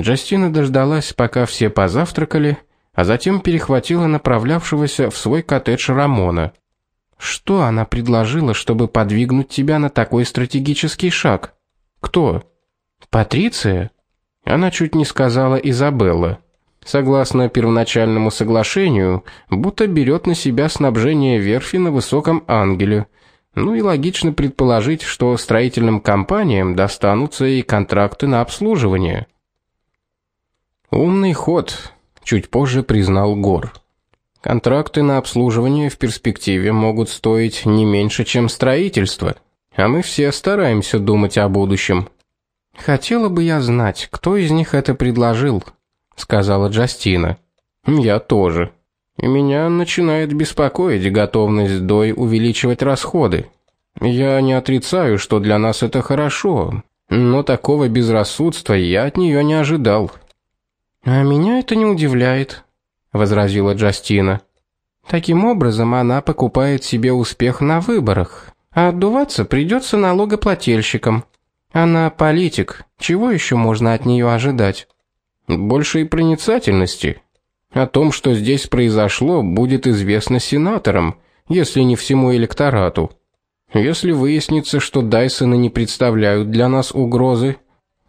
Джастина дождалась, пока все позавтракали, а затем перехватила направлявшегося в свой коттедж Рамона. Что она предложила, чтобы подвигнуть тебя на такой стратегический шаг? Кто? Патриция? Она чуть не сказала Изабелла. Согласно первоначальному соглашению, будто берет на себя снабжение верфи на высоком ангеле. Ну и логично предположить, что строительным компаниям достанутся и контракты на обслуживание. Умный ход, чуть позже признал Гор. Контракты на обслуживание в перспективе могут стоить не меньше, чем строительство, а мы все стараемся думать о будущем. Хотела бы я знать, кто из них это предложил, сказала Джастина. Я тоже. И меня начинает беспокоить готовность Дой увеличивать расходы. Я не отрицаю, что для нас это хорошо, но такого безрассудства я от нее не ожидал. А меня это не удивляет, возразила Джастина. Таким образом она покупает себе успех на выборах, а отдуваться придется налогоплательщикам. Она политик. Чего еще можно от нее ожидать? Большей проницательности. О том, что здесь произошло, будет известно сенаторам, если не всему электорату. Если выяснится, что Дайсоны не представляют для нас угрозы,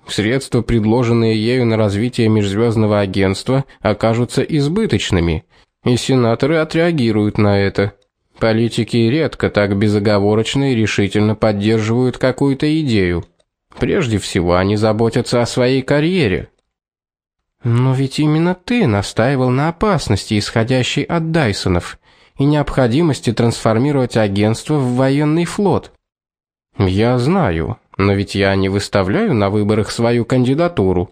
Средства, предложенные ею на развитие межзвездного агентства, окажутся избыточными, и сенаторы отреагируют на это. Политики редко так безоговорочно и решительно поддерживают какую-то идею. Прежде всего, они заботятся о своей карьере. Но ведь именно ты настаивал на опасности, исходящей от Дайсонов, и необходимости трансформировать агентство в военный флот. Я знаю, но ведь я не выставляю на выборах свою кандидатуру.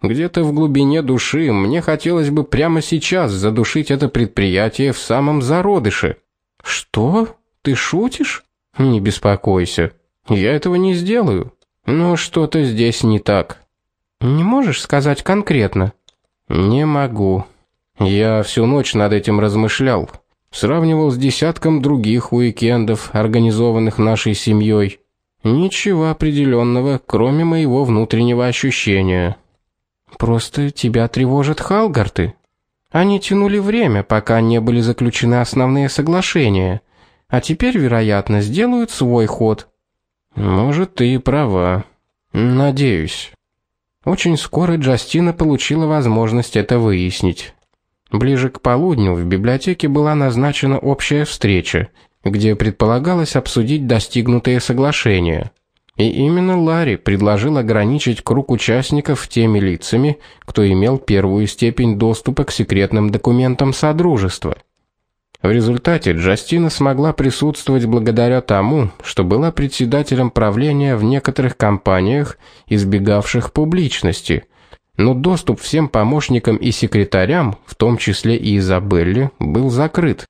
Где-то в глубине души мне хотелось бы прямо сейчас задушить это предприятие в самом зародыше. Что? Ты шутишь? Не беспокойся. Я этого не сделаю. Но что-то здесь не так. Не можешь сказать конкретно? Не могу. Я всю ночь над этим размышлял, сравнивал с десятком других уикендов, организованных нашей семьей. Ничего определенного, кроме моего внутреннего ощущения. Просто тебя тревожат Халгарты. Они тянули время, пока не были заключены основные соглашения, а теперь, вероятно, сделают свой ход. Может, ты и права. Надеюсь. Очень скоро Джастина получила возможность это выяснить. Ближе к полудню в библиотеке была назначена общая встреча, где предполагалось обсудить достигнутые соглашения. И именно Ларри предложил ограничить круг участников теми лицами, кто имел первую степень доступа к секретным документам содружества. В результате Джастина смогла присутствовать благодаря тому, что была председателем правления в некоторых компаниях, избегавших публичности. Но доступ всем помощникам и секретарям, в том числе и Изабелле, был закрыт.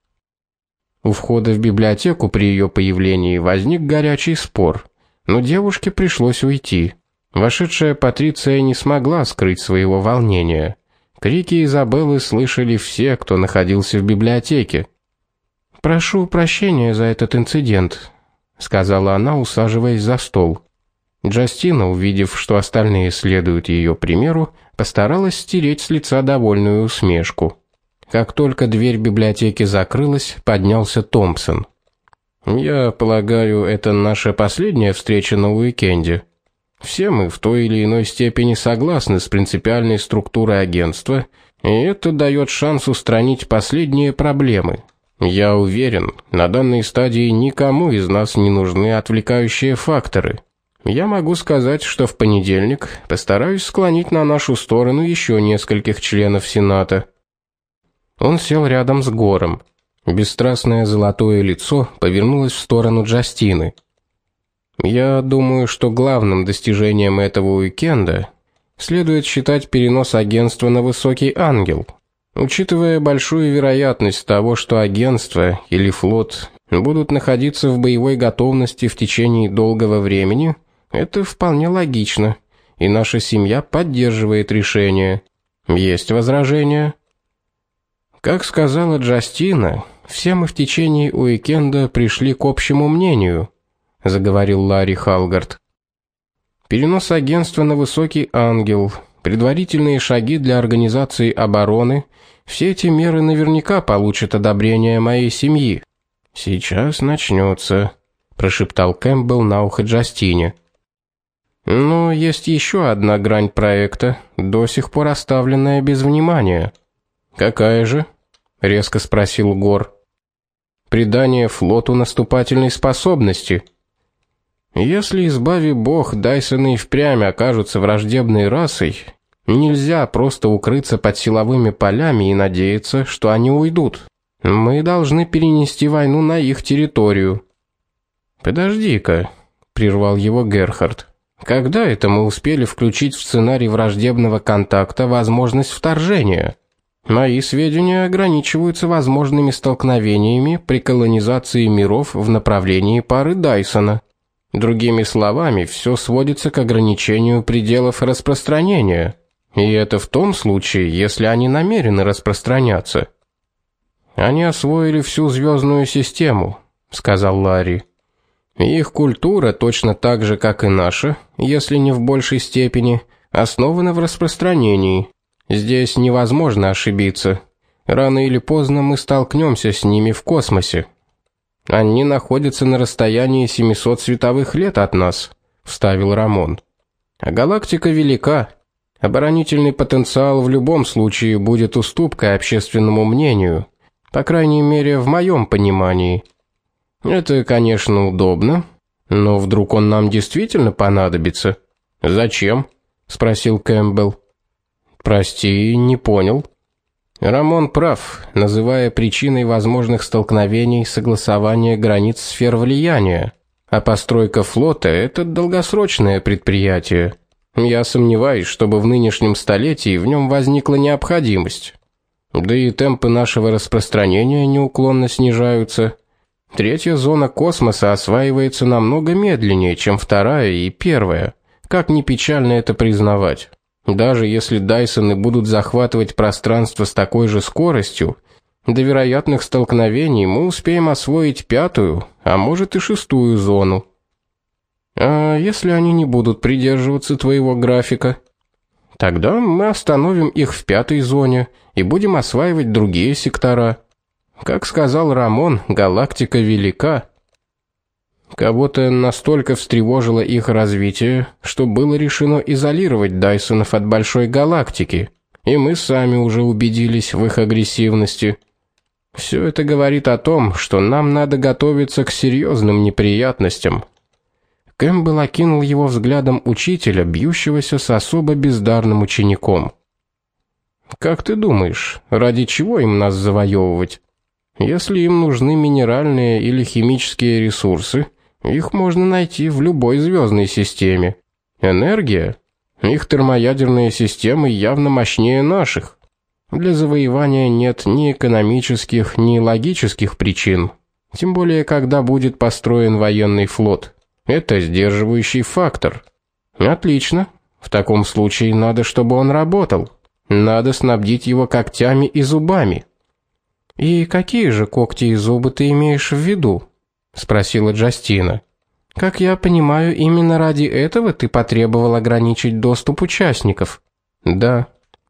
У входа в библиотеку при ее появлении возник горячий спор, но девушке пришлось уйти. Вошедшая Патриция не смогла скрыть своего волнения. Крики Изабеллы слышали все, кто находился в библиотеке. Прошу прощения за этот инцидент, сказала она, усаживаясь за стол. Джастина, увидев, что остальные следуют ее примеру, постаралась стереть с лица довольную усмешку. Как только дверь библиотеки закрылась, поднялся Томпсон. Я полагаю, это наша последняя встреча на уикенде. Все мы в той или иной степени согласны с принципиальной структурой агентства, и это дает шанс устранить последние проблемы. Я уверен, на данной стадии никому из нас не нужны отвлекающие факторы. Я могу сказать, что в понедельник постараюсь склонить на нашу сторону еще нескольких членов Сената. Он сел рядом с Гором. Бесстрастное золотое лицо повернулось в сторону Джастины. Я думаю, что главным достижением этого уикенда следует считать перенос агентства на Высокий Ангел. Учитывая большую вероятность того, что агентство или флот будут находиться в боевой готовности в течение долгого времени, это вполне логично, и наша семья поддерживает решение. Есть возражения? Как сказала Джастина, все мы в течение уикенда пришли к общему мнению, заговорил Ларри Халгард. Перенос агентства на Высокий Ангел предварительные шаги для организации обороны, все эти меры наверняка получат одобрение моей семьи. Сейчас начнется, прошептал Кэмпбелл на ухо Джастине. Но есть еще одна грань проекта, до сих пор оставленная без внимания. Какая же? резко спросил Гор. Придание флоту наступательной способности. Если избави бог Дайсоны и впрямь окажутся враждебной расой, нельзя просто укрыться под силовыми полями и надеяться, что они уйдут. Мы должны перенести войну на их территорию. Подожди-ка, прервал его Герхард. Когда это мы успели включить в сценарий враждебного контакта возможность вторжения? Мои сведения ограничиваются возможными столкновениями при колонизации миров в направлении пары Дайсона. Другими словами, все сводится к ограничению пределов распространения. И это в том случае, если они намерены распространяться. Они освоили всю звездную систему, сказал Ларри. Их культура точно так же, как и наша, если не в большей степени, основана в распространении. Здесь невозможно ошибиться. Рано или поздно мы столкнемся с ними в космосе. Они находятся на расстоянии 700 световых лет от нас, вставил Рамон. А галактика велика. Оборонительный потенциал в любом случае будет уступкой общественному мнению, по крайней мере, в моем понимании. Это, конечно, удобно, но вдруг он нам действительно понадобится. Зачем? спросил Кэмпбелл. Прости, не понял. Рамон прав, называя причиной возможных столкновений согласование границ сфер влияния. А постройка флота это долгосрочное предприятие. Я сомневаюсь, чтобы в нынешнем столетии в нем возникла необходимость. Да и темпы нашего распространения неуклонно снижаются. Третья зона космоса осваивается намного медленнее, чем вторая и первая. Как ни печально это признавать. Даже если Дайсоны будут захватывать пространство с такой же скоростью, до вероятных столкновений мы успеем освоить пятую, а может и шестую зону. А если они не будут придерживаться твоего графика, тогда мы остановим их в пятой зоне и будем осваивать другие сектора. Как сказал Рамон, галактика велика. Кого-то настолько встревожило их развитие, что было решено изолировать Дайсонов от большой галактики. И мы сами уже убедились в их агрессивности. Все это говорит о том, что нам надо готовиться к серьезным неприятностям. Кэмпбелл окинул его взглядом учителя, бьющегося с особо бездарным учеником. Как ты думаешь, ради чего им нас завоевывать? Если им нужны минеральные или химические ресурсы, их можно найти в любой звездной системе. Энергия? Их термоядерные системы явно мощнее наших. Для завоевания нет ни экономических, ни логических причин. Тем более, когда будет построен военный флот. Это сдерживающий фактор. Отлично. В таком случае надо, чтобы он работал. Надо снабдить его когтями и зубами. И какие же когти и зубы ты имеешь в виду? Спросила Джастина. Как я понимаю, именно ради этого ты потребовал ограничить доступ участников. Да.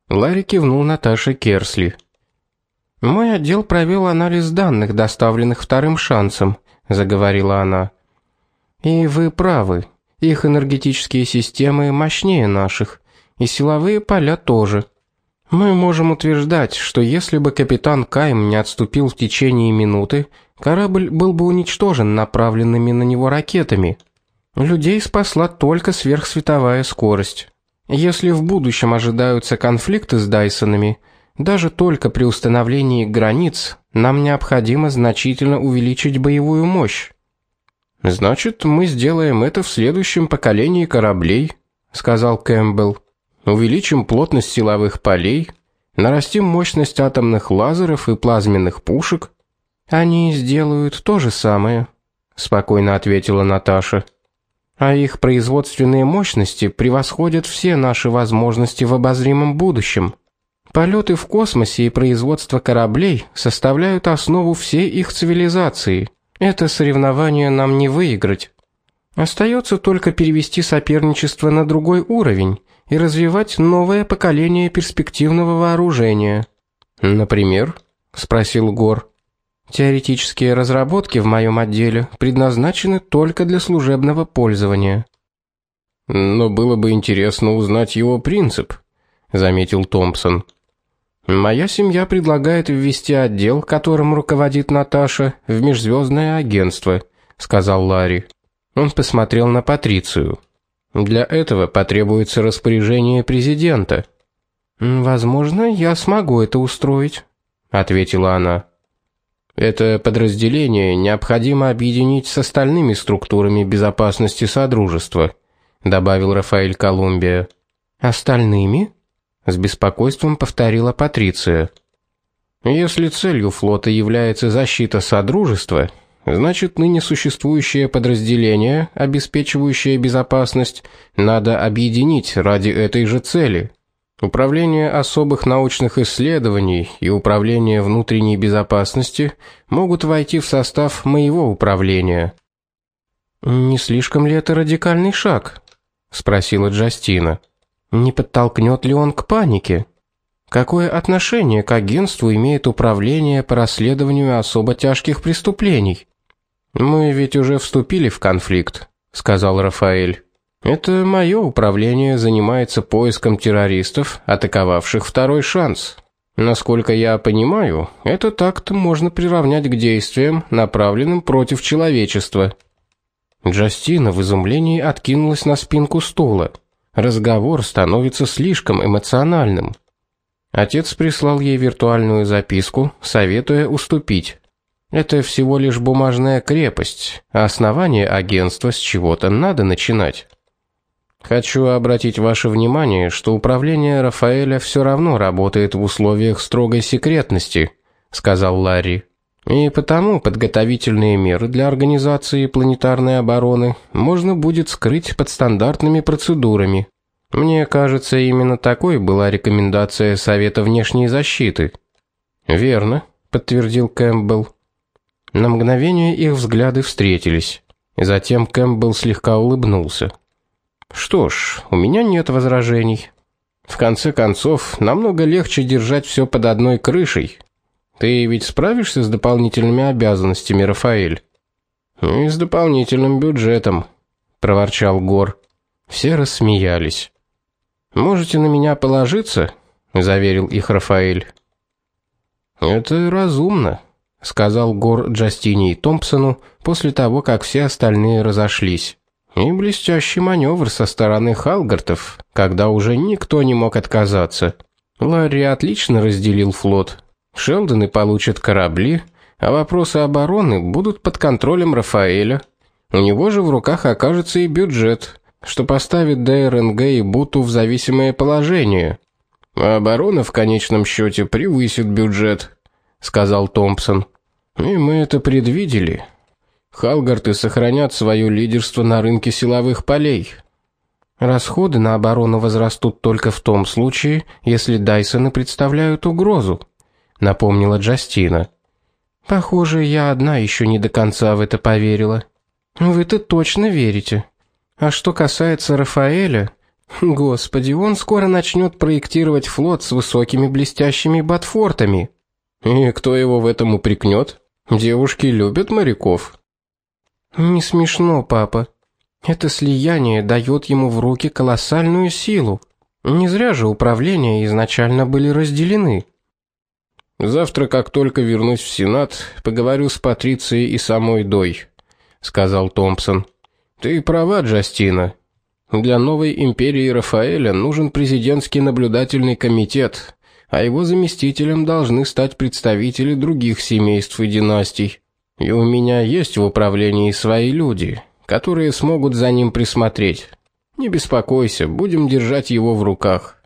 Ларри кивнул Наташе Керсли. Мой отдел провел анализ данных, доставленных вторым шансом, заговорила она. И вы правы. Их энергетические системы мощнее наших, и силовые поля тоже. Мы можем утверждать, что если бы капитан Кайм не отступил в течение минуты, корабль был бы уничтожен направленными на него ракетами. Людей спасла только сверхсветовая скорость. Если в будущем ожидаются конфликты с Дайсонами, даже только при установлении границ нам необходимо значительно увеличить боевую мощь. Значит, мы сделаем это в следующем поколении кораблей, сказал Кэмпбелл. Увеличим плотность силовых полей, нарастим мощность атомных лазеров и плазменных пушек. Они сделают то же самое, спокойно ответила Наташа. А их производственные мощности превосходят все наши возможности в обозримом будущем. Полеты в космосе и производство кораблей составляют основу всей их цивилизации. Это соревнование нам не выиграть. Остается только перевести соперничество на другой уровень и развивать новое поколение перспективного вооружения. Например, спросил Гор. Теоретические разработки в моем отделе предназначены только для служебного пользования. Но было бы интересно узнать его принцип, заметил Томпсон. Моя семья предлагает ввести отдел, которым руководит Наташа, в межзвездное агентство, сказал Ларри. Он посмотрел на Патрицию. Для этого потребуется распоряжение президента. Возможно, я смогу это устроить, ответила она. Это подразделение необходимо объединить с остальными структурами безопасности содружества, добавил Рафаэль Колумбия. Остальными? с беспокойством повторила Патриция. Если целью флота является защита содружества, значит, ныне существующее подразделение, обеспечивающее безопасность, надо объединить ради этой же цели. Управление особых научных исследований и управление внутренней безопасности могут войти в состав моего управления. Не слишком ли это радикальный шаг? спросила Джастина. Не подтолкнет ли он к панике? Какое отношение к агентству имеет управление по расследованию особо тяжких преступлений? Мы ведь уже вступили в конфликт, сказал Рафаэль. Это мое управление занимается поиском террористов, атаковавших второй шанс. Насколько я понимаю, этот акт можно приравнять к действиям, направленным против человечества. Джастина в изумлении откинулась на спинку стула. Разговор становится слишком эмоциональным. Отец прислал ей виртуальную записку, советуя уступить. Это всего лишь бумажная крепость, а основание агентства с чего-то надо начинать. Хочу обратить ваше внимание, что управление Рафаэля все равно работает в условиях строгой секретности, сказал Ларри. И потому подготовительные меры для организации планетарной обороны можно будет скрыть под стандартными процедурами. Мне кажется, именно такой была рекомендация Совета внешней защиты. Верно, подтвердил Кэмпбелл. На мгновение их взгляды встретились. Затем Кэмпбелл слегка улыбнулся. Что ж, у меня нет возражений. В конце концов, намного легче держать все под одной крышей. Ты ведь справишься с дополнительными обязанностями, Рафаэль? И с дополнительным бюджетом, проворчал Гор. Все рассмеялись. Можете на меня положиться, заверил их Рафаэль. Это разумно, сказал Гор Джастини и Томпсону после того, как все остальные разошлись. И блестящий маневр со стороны Халгартов, когда уже никто не мог отказаться. Ларри отлично разделил флот. Шелдоны получат корабли, а вопросы обороны будут под контролем Рафаэля. У него же в руках окажется и бюджет, что поставит ДРНГ и Буту в зависимое положение. А оборона в конечном счете превысит бюджет, сказал Томпсон. И мы это предвидели. Халгарты сохранят свое лидерство на рынке силовых полей. Расходы на оборону возрастут только в том случае, если Дайсоны представляют угрозу, напомнила Джастина. Похоже, я одна еще не до конца в это поверила. Вы-то точно верите? А что касается Рафаэля, господи, он скоро начнет проектировать флот с высокими блестящими ботфортами. И кто его в этом упрекнет? Девушки любят моряков. Не смешно, папа. Это слияние дает ему в руки колоссальную силу. Не зря же управления изначально были разделены. Завтра, как только вернусь в Сенат, поговорю с Патрицией и самой Дой, сказал Томпсон. Ты права, Джастина. Для новой империи Рафаэля нужен президентский наблюдательный комитет, а его заместителем должны стать представители других семейств и династий. И у меня есть в управлении свои люди, которые смогут за ним присмотреть. Не беспокойся, будем держать его в руках.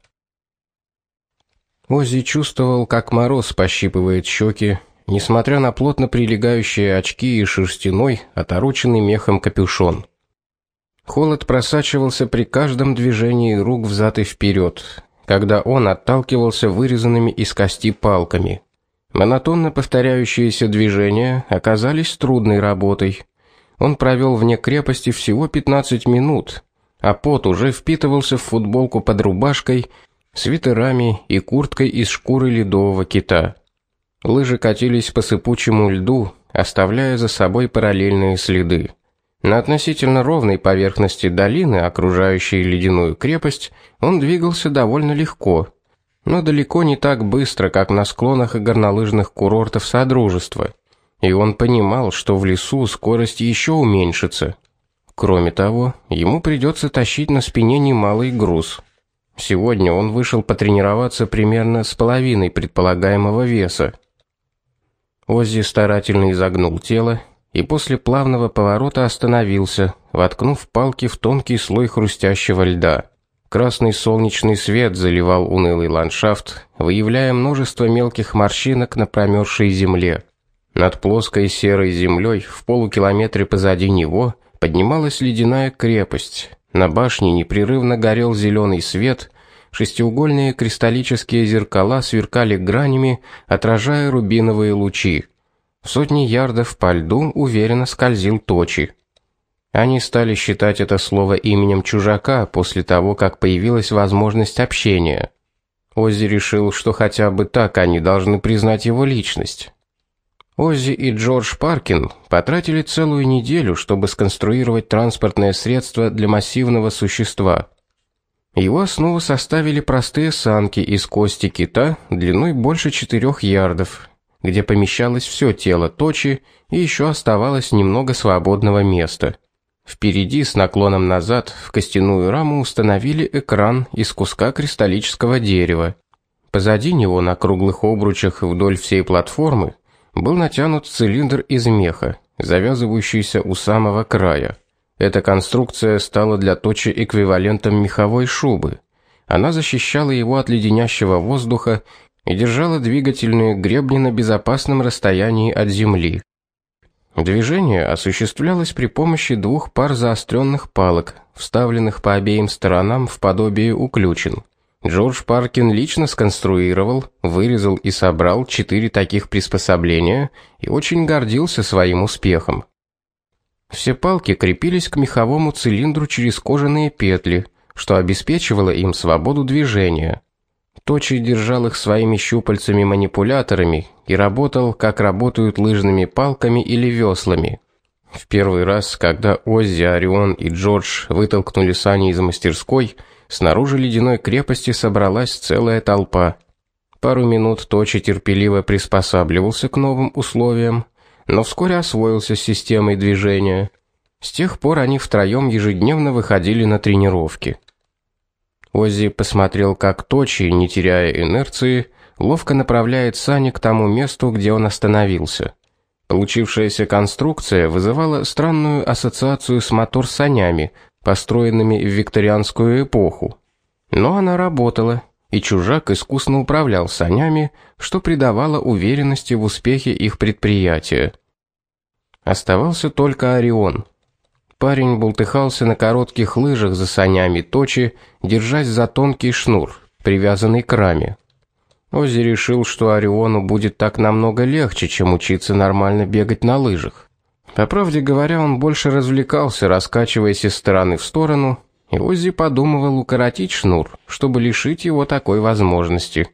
Ози чувствовал, как мороз пощипывает щеки, несмотря на плотно прилегающие очки и шерстяной, отороченный мехом капюшон. Холод просачивался при каждом движении рук взад и вперед, когда он отталкивался вырезанными из кости палками. Монотонно повторяющиеся движения оказались трудной работой. Он провел вне крепости всего 15 минут, а пот уже впитывался в футболку под рубашкой, свитерами и курткой из шкуры ледового кита. Лыжи катились по сыпучему льду, оставляя за собой параллельные следы. На относительно ровной поверхности долины, окружающей ледяную крепость, он двигался довольно легко, но далеко не так быстро, как на склонах горнолыжных курортов Содружества. И он понимал, что в лесу скорость еще уменьшится. Кроме того, ему придется тащить на спине немалый груз. Сегодня он вышел потренироваться примерно с половиной предполагаемого веса. Оззи старательно изогнул тело и после плавного поворота остановился, воткнув палки в тонкий слой хрустящего льда. Красный солнечный свет заливал унылый ландшафт, выявляя множество мелких морщинок на промерзшей земле. Над плоской серой землей в полукилометре позади него поднималась ледяная крепость. На башне непрерывно горел зеленый свет, шестиугольные кристаллические зеркала сверкали гранями, отражая рубиновые лучи. В сотни ярдов по льду уверенно скользил Точи. Они стали считать это слово именем чужака после того, как появилась возможность общения. Оззи решил, что хотя бы так они должны признать его личность. Оззи и Джордж Паркин потратили целую неделю, чтобы сконструировать транспортное средство для массивного существа. Его основу составили простые санки из кости кита длиной больше четырех ярдов, где помещалось все тело точи и еще оставалось немного свободного места. Впереди с наклоном назад в костяную раму установили экран из куска кристаллического дерева. Позади него на круглых обручах вдоль всей платформы был натянут цилиндр из меха, завязывающийся у самого края. Эта конструкция стала для Точи эквивалентом меховой шубы. Она защищала его от леденящего воздуха и держала двигательные гребни на безопасном расстоянии от земли. Движение осуществлялось при помощи двух пар заостренных палок, вставленных по обеим сторонам в подобие уключин. Джордж Паркин лично сконструировал, вырезал и собрал четыре таких приспособления и очень гордился своим успехом. Все палки крепились к меховому цилиндру через кожаные петли, что обеспечивало им свободу движения. Точи держал их своими щупальцами-манипуляторами и работал, как работают лыжными палками или веслами. В первый раз, когда Оззи, Орион и Джордж вытолкнули сани из мастерской, снаружи ледяной крепости собралась целая толпа. Пару минут Точи терпеливо приспосабливался к новым условиям, но вскоре освоился с системой движения. С тех пор они втроем ежедневно выходили на тренировки. Оззи посмотрел, как Точи, не теряя инерции, ловко направляет сани к тому месту, где он остановился. Получившаяся конструкция вызывала странную ассоциацию с мотор-санями, построенными в викторианскую эпоху. Но она работала, и чужак искусно управлял санями, что придавало уверенности в успехе их предприятия. Оставался только Орион. Парень бултыхался на коротких лыжах за санями точи, держась за тонкий шнур, привязанный к раме. Ози решил, что Ориону будет так намного легче, чем учиться нормально бегать на лыжах. По правде говоря, он больше развлекался, раскачиваясь из стороны в сторону, и Оззи подумывал укоротить шнур, чтобы лишить его такой возможности.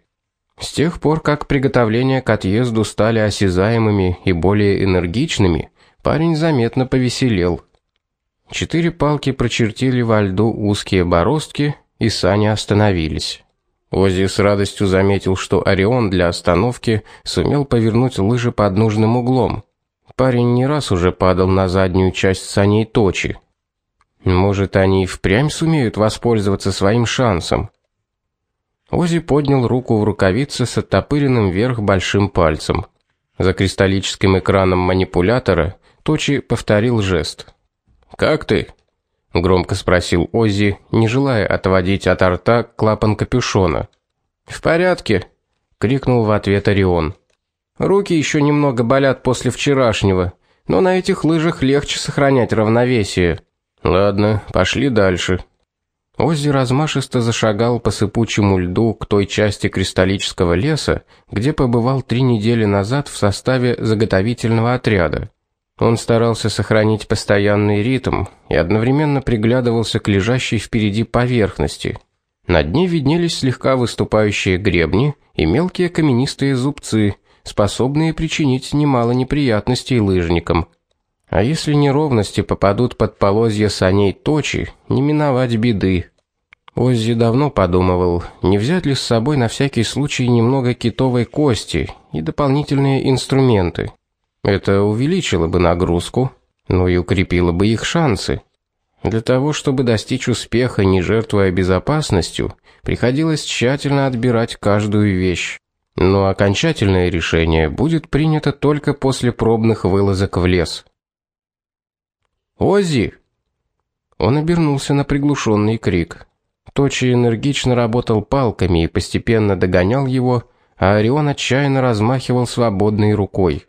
С тех пор, как приготовления к отъезду стали осязаемыми и более энергичными, парень заметно повеселел. Четыре палки прочертили во льду узкие бороздки, и сани остановились. Оззи с радостью заметил, что Орион для остановки сумел повернуть лыжи под нужным углом. Парень не раз уже падал на заднюю часть саней точи. Может, они и впрямь сумеют воспользоваться своим шансом. Ози поднял руку в рукавице с оттопыренным вверх большим пальцем. За кристаллическим экраном манипулятора Точи повторил жест. "Как ты?" громко спросил Ози, не желая отводить от рта клапан капюшона. "В порядке", крикнул в ответ Орион. Руки еще немного болят после вчерашнего, но на этих лыжах легче сохранять равновесие. Ладно, пошли дальше. Оззи размашисто зашагал по сыпучему льду к той части кристаллического леса, где побывал три недели назад в составе заготовительного отряда. Он старался сохранить постоянный ритм и одновременно приглядывался к лежащей впереди поверхности. На дне виднелись слегка выступающие гребни и мелкие каменистые зубцы, способные причинить немало неприятностей лыжникам. А если неровности попадут под полозья саней точи, не миновать беды. Оззи давно подумывал, не взять ли с собой на всякий случай немного китовой кости и дополнительные инструменты. Это увеличило бы нагрузку, но и укрепило бы их шансы. Для того, чтобы достичь успеха, не жертвуя безопасностью, приходилось тщательно отбирать каждую вещь. Но окончательное решение будет принято только после пробных вылазок в лес. Ози! Он обернулся на приглушенный крик. Точи энергично работал палками и постепенно догонял его, а Орион отчаянно размахивал свободной рукой.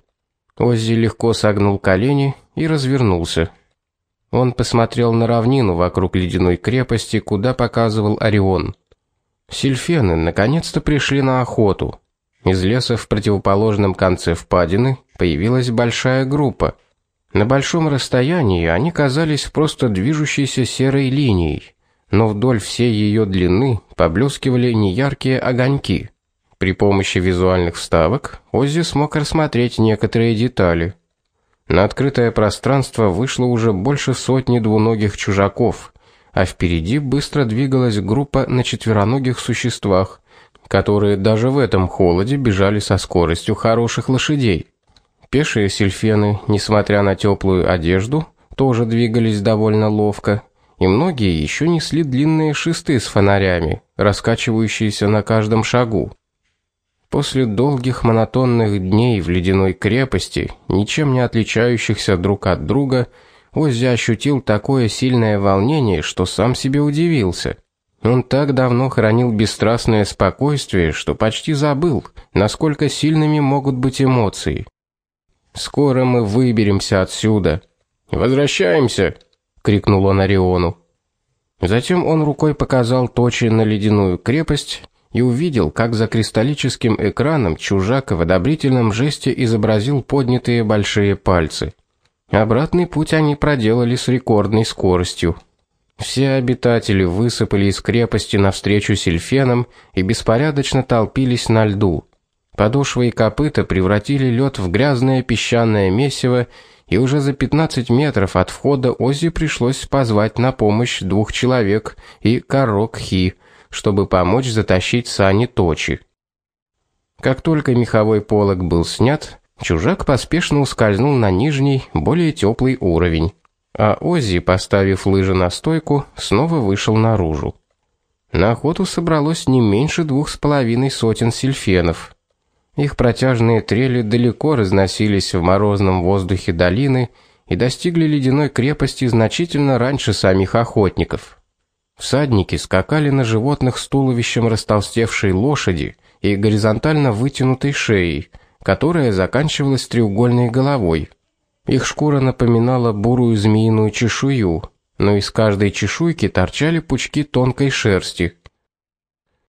Оззи легко согнул колени и развернулся. Он посмотрел на равнину вокруг ледяной крепости, куда показывал Орион. Сильфены наконец-то пришли на охоту. Из леса в противоположном конце впадины появилась большая группа. На большом расстоянии они казались просто движущейся серой линией, но вдоль всей ее длины поблескивали неяркие огоньки. При помощи визуальных вставок Оззи смог рассмотреть некоторые детали. На открытое пространство вышло уже больше сотни двуногих чужаков, а впереди быстро двигалась группа на четвероногих существах, которые даже в этом холоде бежали со скоростью хороших лошадей. Пешие сельфены, несмотря на теплую одежду, тоже двигались довольно ловко, и многие еще несли длинные шесты с фонарями, раскачивающиеся на каждом шагу. После долгих монотонных дней в ледяной крепости, ничем не отличающихся друг от друга, Оззи ощутил такое сильное волнение, что сам себе удивился. Он так давно хранил бесстрастное спокойствие, что почти забыл, насколько сильными могут быть эмоции. Скоро мы выберемся отсюда. Возвращаемся, крикнул он Ориону. Затем он рукой показал точи на ледяную крепость, и увидел, как за кристаллическим экраном чужак в одобрительном жесте изобразил поднятые большие пальцы. Обратный путь они проделали с рекордной скоростью. Все обитатели высыпали из крепости навстречу сельфенам и беспорядочно толпились на льду. Подошвы и копыта превратили лед в грязное песчаное месиво, и уже за 15 метров от входа Оззи пришлось позвать на помощь двух человек и Карок Хи, чтобы помочь затащить сани Точи. Как только меховой полог был снят, чужак поспешно ускользнул на нижний, более теплый уровень, а Оззи, поставив лыжи на стойку, снова вышел наружу. На охоту собралось не меньше двух с половиной сотен сильфенов. Их протяжные трели далеко разносились в морозном воздухе долины и достигли ледяной крепости значительно раньше самих охотников. Всадники скакали на животных с туловищем растолстевшей лошади и горизонтально вытянутой шеей, которая заканчивалась треугольной головой. Их шкура напоминала бурую змеиную чешую, но из каждой чешуйки торчали пучки тонкой шерсти.